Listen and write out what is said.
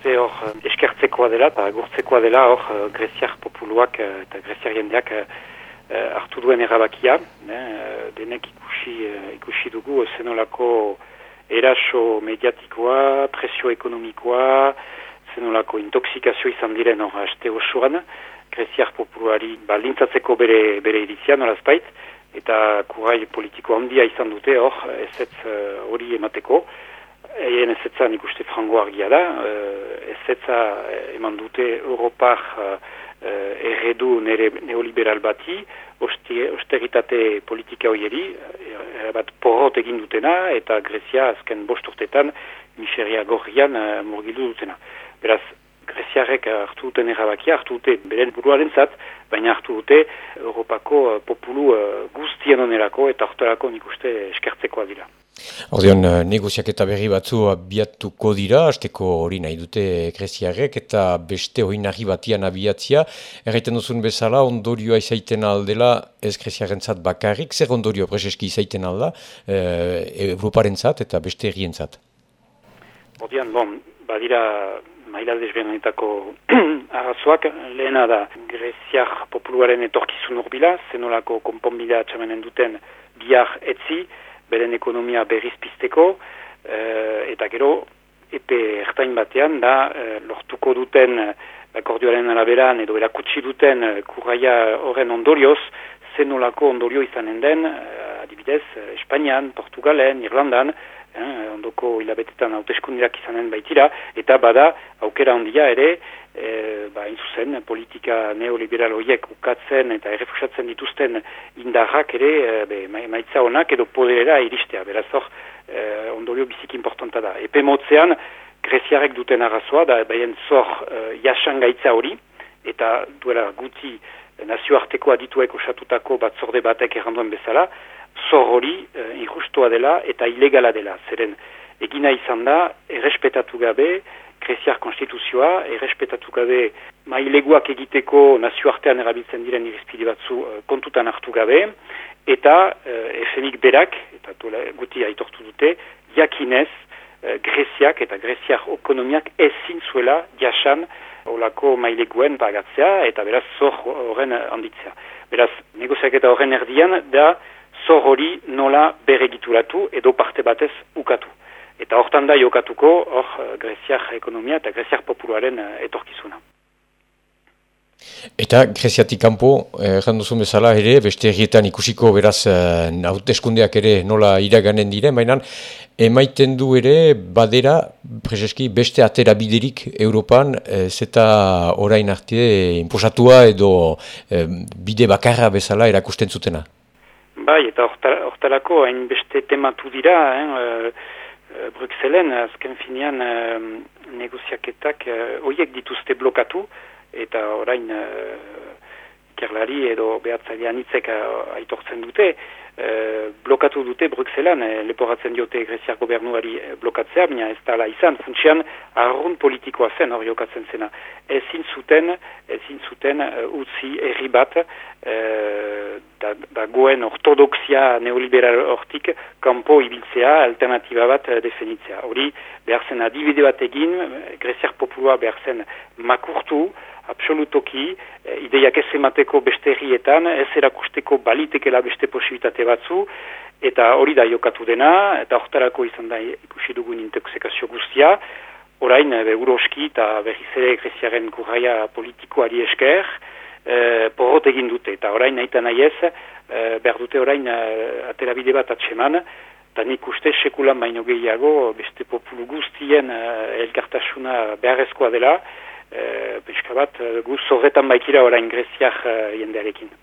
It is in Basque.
uste hor eskertzekoa dela eta agurtzekoa dela hor greziar populuak eta greziar jendeak hartu duen erabakia. Denek ikusi, ikusi dugu zenolako eraso mediatikoa, presio ekonomikoa, zenolako intoxikazio izan diren hor haste osoan, greziar populuari balintzatzeko bere, bere irizian horazpait, eta kurai politiko handia izan dute hor ezetz hori emateko. Eien ezetzan ikuste frango argia da, ezetza eman dute Europar erredu neoliberal bati, osteritate politika hoieri, bat porrot egin dutena, eta Grezia azken bost urtetan miseria gorrian murgildu dutena. Beraz, Greziarek hartu duten errabakia, hartu dute beren buruaren zat, baina hartu dute Europako populu guztien onerako eta orterako nik uste eskertzekoa dira. Ordeon, negoziak eta berri batzu abiatuko dira, azteko hori nahi dute Greziarek eta beste hori nahi batian abiatzia. Erraiten duzun bezala, ondorioa izaiten aldela ez Greziaren zat bakarrik, zer ondorio prezeski izaiten alda, e, Europaren zat eta beste errien zat? Ordeon, bon, badira maila desbenetako arazoak, lehena da Greziar populuaren etorkizun urbila, zenolako konponbidea txamanen duten bihar etzi, beren ekonomia berriz uh, eta gero, epe ertain batean, da, uh, lortuko duten, akordioaren araberan, edo erakutsi duten, kurraia horren ondorioz, zenolako ondorio izanen den, uh, adibidez, Espainian, Portugalen, Irlandan, eh, ondoko hilabetetan hauteskundirak izanen baitira, eta bada aukera handia ere, e, ba, inzuzen, politika neoliberal horiek ukatzen eta errefusatzen dituzten indarrak ere, e, be, maitza honak edo poderera iristea, beraz hor, e, ondorio bizik importanta da. Epe motzean, greziarek duten arrazoa, da baien zor e, jasan gaitza hori, eta duela guti nazioarteko adituek osatutako batzorde batek erranduen bezala, zor hori e, injustua dela eta ilegala dela. Zeren, egina izan da, errespetatu gabe, kreziar konstituzioa, errespetatu gabe, maileguak egiteko nazioartean erabiltzen diren irizpide batzu uh, kontutan hartu gabe, eta uh, berak, eta tola, guti aitortu dute, jakinez, uh, greziak eta greziar ekonomiak ezin zuela jasan olako maileguen pagatzea, eta beraz zor horren handitzea. Beraz, negoziak eta horren erdian, da zor hori nola beregituratu edo parte batez ukatu. Eta hortan da jokatuko, hor uh, greziar ekonomia eta greziar populuaren uh, etorkizuna. Eta greziatik kanpo, erran duzu bezala ere, beste errietan ikusiko beraz hauteskundeak ere nola iraganen diren, baina emaiten du ere badera, prezeski, beste atera biderik Europan, ez eta orain arte imposatua edo bide bakarra bezala erakusten zutena. Bai, eta hortalako hain beste tematu dira, eh, Eh, Bruxellen azken finean uh, negoziaketak uh, dituzte blokatu eta orain uh, kerlari edo behatzailean itzek uh, aitortzen dute blokatu dute Bruxellan uh, leporatzen diote Greziar gobernuari uh, blokatzea, baina ez da izan funtsian arrun politikoa zen hori okatzen zena. Ezin zuten, ezin zuten uh, utzi erri bat dagoen ortodoxia neoliberal hortik kanpo ibiltzea alternatiba bat definitzea. Hori behar zen adibide bat egin, Greziar populua behar zen makurtu, absolutoki, e, ideiak ez emateko beste herrietan, ez erakusteko balitekela beste posibilitate batzu, eta hori da jokatu dena, eta hortarako izan da ikusi dugun intoxikazio guztia, orain, be, uroski eta berriz ere Greziaren kurraia politikoari esker, e, porrot egin dute, eta orain nahi eta nahi ez, e, behar dute orain aterabide bat atseman, eta nik uste sekulan baino gehiago, beste populu guztien elkartasuna beharrezkoa dela, e, bat, guz horretan baikira orain greziak e, jendearekin.